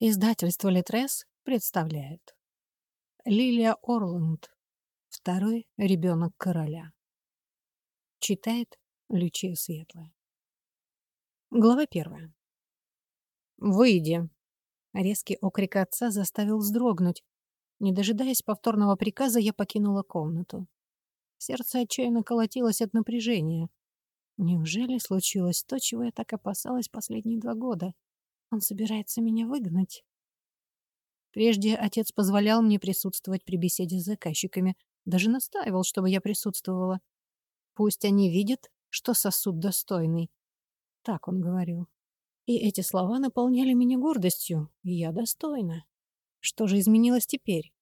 Издательство «Литрес» представляет. Лилия Орланд. Второй ребенок короля. Читает Лючия Светлая. Глава первая. «Выйди!» Резкий окрик отца заставил вздрогнуть. Не дожидаясь повторного приказа, я покинула комнату. Сердце отчаянно колотилось от напряжения. Неужели случилось то, чего я так опасалась последние два года? Он собирается меня выгнать. Прежде отец позволял мне присутствовать при беседе с заказчиками, даже настаивал, чтобы я присутствовала. Пусть они видят, что сосуд достойный. Так он говорил. И эти слова наполняли меня гордостью, и я достойна. Что же изменилось теперь?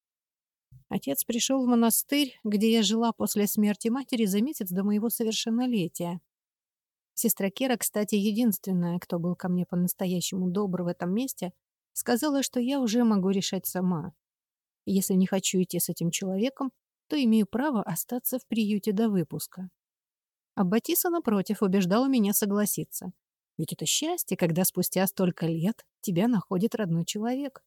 Отец пришел в монастырь, где я жила после смерти матери за месяц до моего совершеннолетия. Сестра Кера, кстати, единственная, кто был ко мне по-настоящему добр в этом месте, сказала, что я уже могу решать сама. Если не хочу идти с этим человеком, то имею право остаться в приюте до выпуска. А Батиса, напротив, убеждала меня согласиться. Ведь это счастье, когда спустя столько лет тебя находит родной человек.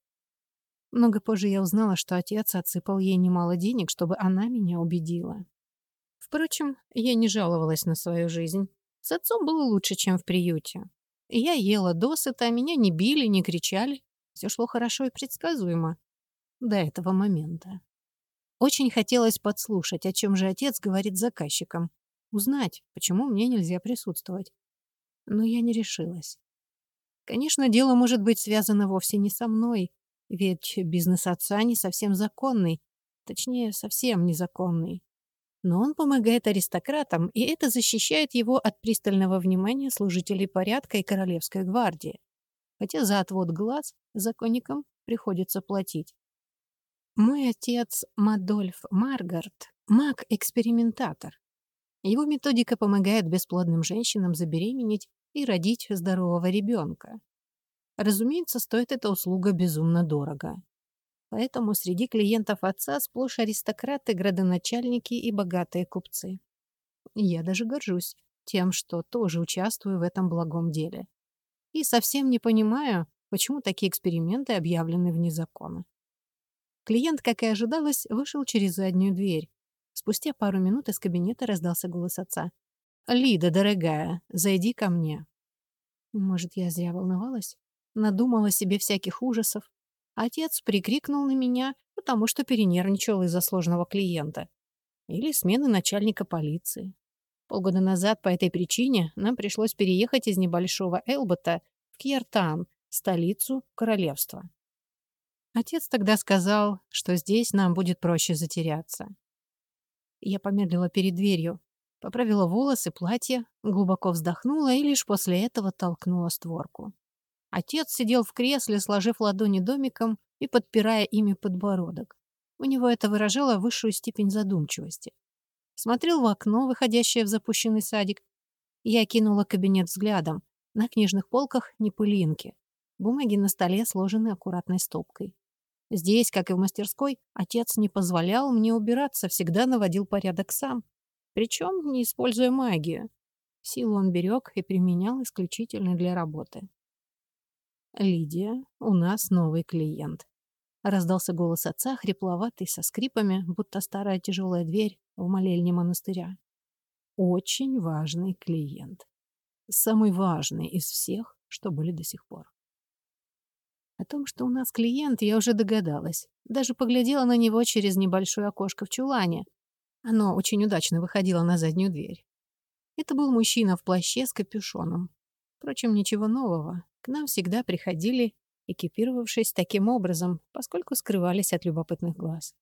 Много позже я узнала, что отец отсыпал ей немало денег, чтобы она меня убедила. Впрочем, я не жаловалась на свою жизнь. С отцом было лучше, чем в приюте. Я ела досыта, меня не били, не кричали. Все шло хорошо и предсказуемо. До этого момента. Очень хотелось подслушать, о чем же отец говорит заказчикам. Узнать, почему мне нельзя присутствовать. Но я не решилась. Конечно, дело может быть связано вовсе не со мной, ведь бизнес отца не совсем законный, точнее, совсем незаконный. Но он помогает аристократам, и это защищает его от пристального внимания служителей порядка и королевской гвардии. Хотя за отвод глаз законникам приходится платить. Мой отец Мадольф Маргарет – маг-экспериментатор. Его методика помогает бесплодным женщинам забеременеть и родить здорового ребенка. Разумеется, стоит эта услуга безумно дорого. Поэтому среди клиентов отца сплошь аристократы, градоначальники и богатые купцы. Я даже горжусь тем, что тоже участвую в этом благом деле. И совсем не понимаю, почему такие эксперименты объявлены вне закона. Клиент, как и ожидалось, вышел через заднюю дверь. Спустя пару минут из кабинета раздался голос отца. «Лида, дорогая, зайди ко мне». Может, я зря волновалась? Надумала себе всяких ужасов. Отец прикрикнул на меня, потому что перенервничал из-за сложного клиента. Или смены начальника полиции. Полгода назад по этой причине нам пришлось переехать из небольшого Элбота в Кьертан, столицу королевства. Отец тогда сказал, что здесь нам будет проще затеряться. Я помедлила перед дверью, поправила волосы, платье, глубоко вздохнула и лишь после этого толкнула створку. Отец сидел в кресле, сложив ладони домиком и подпирая ими подбородок. У него это выражало высшую степень задумчивости. Смотрел в окно, выходящее в запущенный садик. Я кинула кабинет взглядом. На книжных полках не пылинки. Бумаги на столе сложены аккуратной стопкой. Здесь, как и в мастерской, отец не позволял мне убираться, всегда наводил порядок сам. Причем не используя магию. Силу он берег и применял исключительно для работы. «Лидия, у нас новый клиент», — раздался голос отца, хрипловатый, со скрипами, будто старая тяжелая дверь в молельне монастыря. «Очень важный клиент. Самый важный из всех, что были до сих пор». О том, что у нас клиент, я уже догадалась. Даже поглядела на него через небольшое окошко в чулане. Оно очень удачно выходило на заднюю дверь. Это был мужчина в плаще с капюшоном. Впрочем, ничего нового. К нам всегда приходили, экипировавшись таким образом, поскольку скрывались от любопытных глаз.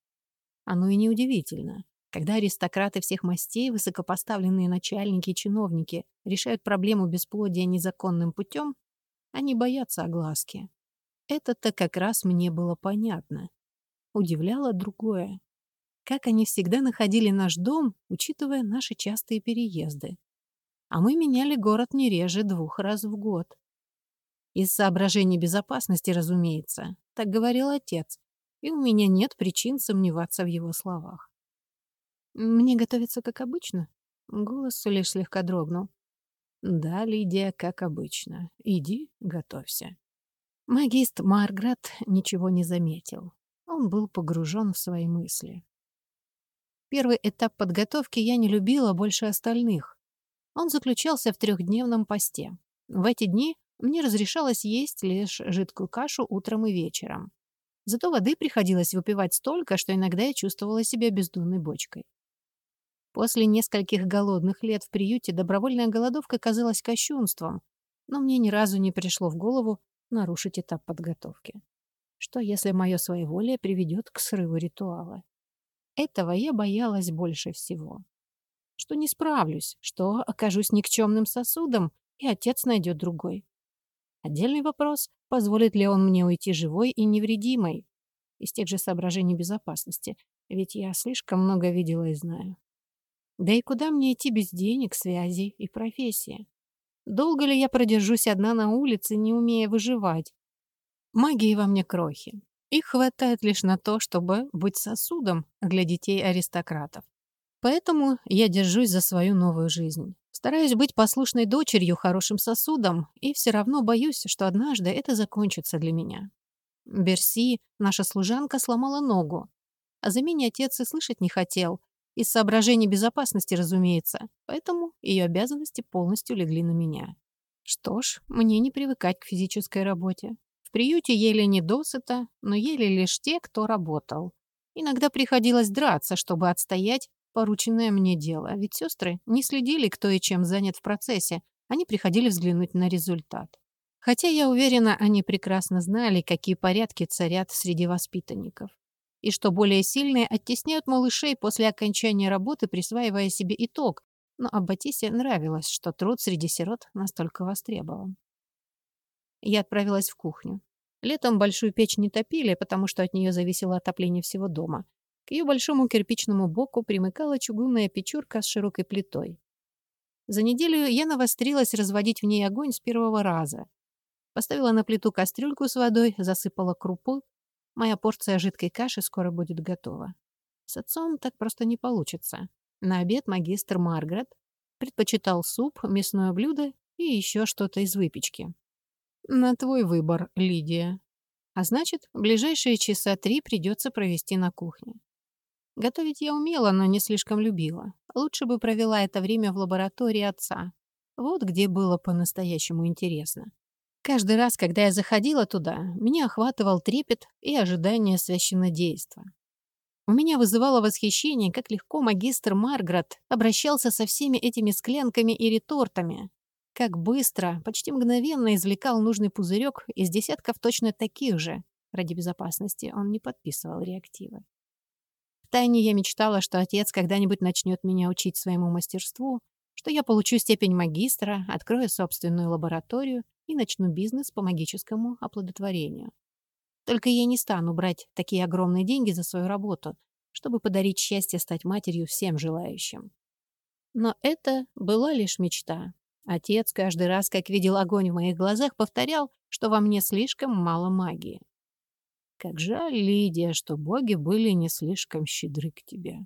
Оно и неудивительно. Когда аристократы всех мастей, высокопоставленные начальники и чиновники решают проблему бесплодия незаконным путем, они боятся огласки. Это-то как раз мне было понятно. Удивляло другое. Как они всегда находили наш дом, учитывая наши частые переезды. А мы меняли город не реже двух раз в год. Из соображений безопасности, разумеется, так говорил отец, и у меня нет причин сомневаться в его словах. «Мне готовиться как обычно?» Голос лишь слегка дрогнул. «Да, Лидия, как обычно. Иди, готовься». Магист Марград ничего не заметил. Он был погружен в свои мысли. Первый этап подготовки я не любила больше остальных. Он заключался в трехдневном посте. В эти дни мне разрешалось есть лишь жидкую кашу утром и вечером. Зато воды приходилось выпивать столько, что иногда я чувствовала себя бездонной бочкой. После нескольких голодных лет в приюте добровольная голодовка казалась кощунством, но мне ни разу не пришло в голову нарушить этап подготовки. Что, если мое своеволие приведет к срыву ритуала? Этого я боялась больше всего. Что не справлюсь, что окажусь никчемным сосудом, и отец найдет другой. Отдельный вопрос, позволит ли он мне уйти живой и невредимой. Из тех же соображений безопасности, ведь я слишком много видела и знаю. Да и куда мне идти без денег, связей и профессии? Долго ли я продержусь одна на улице, не умея выживать? Магии во мне крохи. Их хватает лишь на то, чтобы быть сосудом для детей аристократов. Поэтому я держусь за свою новую жизнь. Стараюсь быть послушной дочерью, хорошим сосудом, и все равно боюсь, что однажды это закончится для меня. Берси, наша служанка, сломала ногу. О замене отец и слышать не хотел, из соображений безопасности, разумеется, поэтому ее обязанности полностью легли на меня. Что ж, мне не привыкать к физической работе. В приюте ели не досыта, но ели лишь те, кто работал. Иногда приходилось драться, чтобы отстоять порученное мне дело, ведь сестры не следили, кто и чем занят в процессе, они приходили взглянуть на результат. Хотя, я уверена, они прекрасно знали, какие порядки царят среди воспитанников и, что более сильные, оттесняют малышей после окончания работы, присваивая себе итог, но Аббатисе нравилось, что труд среди сирот настолько востребован. Я отправилась в кухню. Летом большую печь не топили, потому что от нее зависело отопление всего дома. К ее большому кирпичному боку примыкала чугунная печурка с широкой плитой. За неделю я навострилась разводить в ней огонь с первого раза. Поставила на плиту кастрюльку с водой, засыпала крупу, Моя порция жидкой каши скоро будет готова. С отцом так просто не получится. На обед магистр Маргарет предпочитал суп, мясное блюдо и еще что-то из выпечки. На твой выбор, Лидия. А значит, ближайшие часа три придется провести на кухне. Готовить я умела, но не слишком любила. Лучше бы провела это время в лаборатории отца. Вот где было по-настоящему интересно. Каждый раз, когда я заходила туда, меня охватывал трепет и ожидание священнодейства. У меня вызывало восхищение, как легко магистр Марград обращался со всеми этими склянками и ретортами. Как быстро, почти мгновенно извлекал нужный пузырек из десятков точно таких же. Ради безопасности он не подписывал реактивы. Втайне я мечтала, что отец когда-нибудь начнет меня учить своему мастерству, что я получу степень магистра, открою собственную лабораторию и начну бизнес по магическому оплодотворению. Только я не стану брать такие огромные деньги за свою работу, чтобы подарить счастье стать матерью всем желающим. Но это была лишь мечта. Отец каждый раз, как видел огонь в моих глазах, повторял, что во мне слишком мало магии. Как жаль, Лидия, что боги были не слишком щедры к тебе.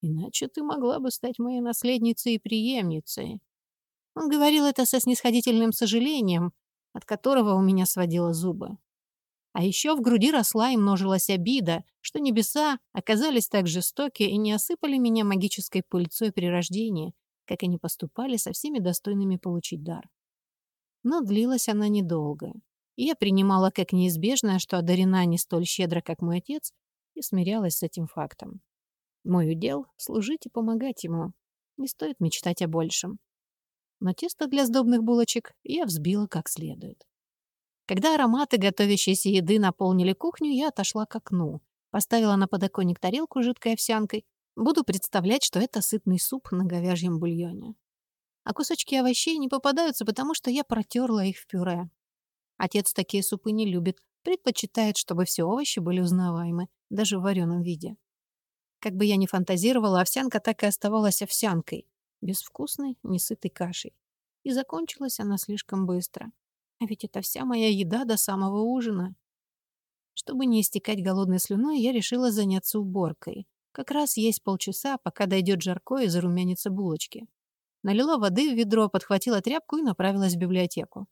Иначе ты могла бы стать моей наследницей и преемницей. Он говорил это со снисходительным сожалением, от которого у меня сводило зубы. А еще в груди росла и множилась обида, что небеса оказались так жестоки и не осыпали меня магической пыльцой при рождении, как они поступали со всеми достойными получить дар. Но длилась она недолго. И я принимала как неизбежное, что одарена не столь щедро, как мой отец, и смирялась с этим фактом. Мой удел — служить и помогать ему. Не стоит мечтать о большем но тесто для сдобных булочек я взбила как следует. Когда ароматы готовящейся еды наполнили кухню, я отошла к окну, поставила на подоконник тарелку жидкой овсянкой. Буду представлять, что это сытный суп на говяжьем бульоне. А кусочки овощей не попадаются, потому что я протерла их в пюре. Отец такие супы не любит, предпочитает, чтобы все овощи были узнаваемы, даже в вареном виде. Как бы я ни фантазировала, овсянка так и оставалась овсянкой безвкусной, несытой кашей. И закончилась она слишком быстро. А ведь это вся моя еда до самого ужина. Чтобы не истекать голодной слюной, я решила заняться уборкой. Как раз есть полчаса, пока дойдет жарко и зарумянится булочки. Налила воды в ведро, подхватила тряпку и направилась в библиотеку.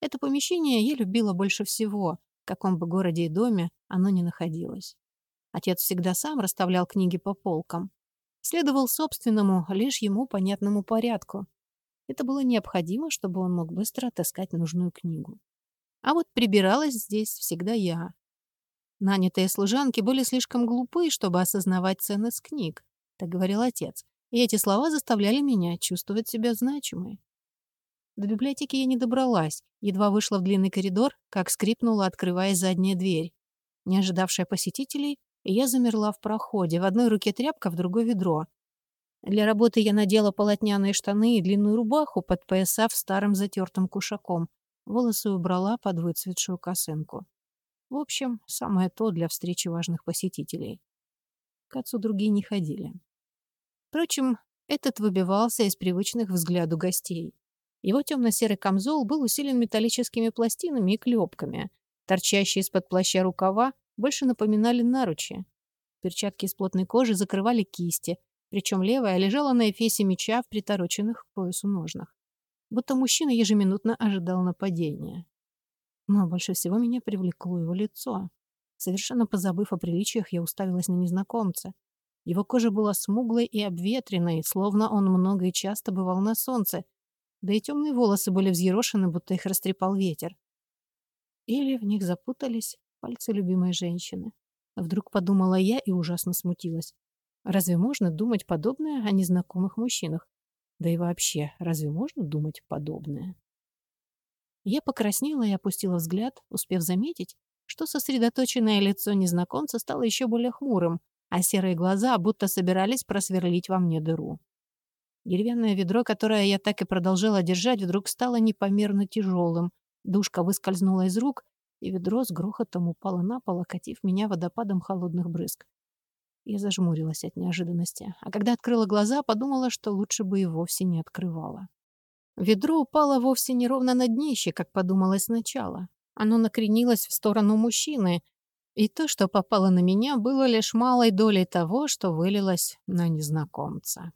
Это помещение я любила больше всего, в каком бы городе и доме оно ни находилось. Отец всегда сам расставлял книги по полкам. Следовал собственному, лишь ему понятному порядку. Это было необходимо, чтобы он мог быстро отыскать нужную книгу. А вот прибиралась здесь всегда я. Нанятые служанки были слишком глупы, чтобы осознавать ценность книг, так говорил отец. И эти слова заставляли меня чувствовать себя значимой. До библиотеки я не добралась, едва вышла в длинный коридор, как скрипнула, открываясь задняя дверь. Не ожидавшая посетителей, я замерла в проходе, в одной руке тряпка, в другой ведро. Для работы я надела полотняные штаны и длинную рубаху, под подпоясав старым затертым кушаком. Волосы убрала под выцветшую косынку. В общем, самое то для встречи важных посетителей. К отцу другие не ходили. Впрочем, этот выбивался из привычных взгляду гостей. Его темно-серый камзол был усилен металлическими пластинами и клепками. Торчащие из-под плаща рукава больше напоминали наручи. Перчатки из плотной кожи закрывали кисти, причем левая лежала на эфесе меча в притороченных к поясу ножнах. Будто мужчина ежеминутно ожидал нападения. Но больше всего меня привлекло его лицо. Совершенно позабыв о приличиях, я уставилась на незнакомца. Его кожа была смуглой и обветренной, словно он много и часто бывал на солнце, да и темные волосы были взъерошены, будто их растрепал ветер. Или в них запутались пальцы любимой женщины. Вдруг подумала я и ужасно смутилась. Разве можно думать подобное о незнакомых мужчинах? Да и вообще, разве можно думать подобное? Я покраснела и опустила взгляд, успев заметить, что сосредоточенное лицо незнакомца стало еще более хмурым, а серые глаза будто собирались просверлить во мне дыру. Деревянное ведро, которое я так и продолжала держать, вдруг стало непомерно тяжелым. Душка выскользнула из рук, и ведро с грохотом упало на пол, окатив меня водопадом холодных брызг. Я зажмурилась от неожиданности, а когда открыла глаза, подумала, что лучше бы и вовсе не открывала. Ведро упало вовсе не ровно на днище, как подумалось сначала. Оно накренилось в сторону мужчины, и то, что попало на меня, было лишь малой долей того, что вылилось на незнакомца.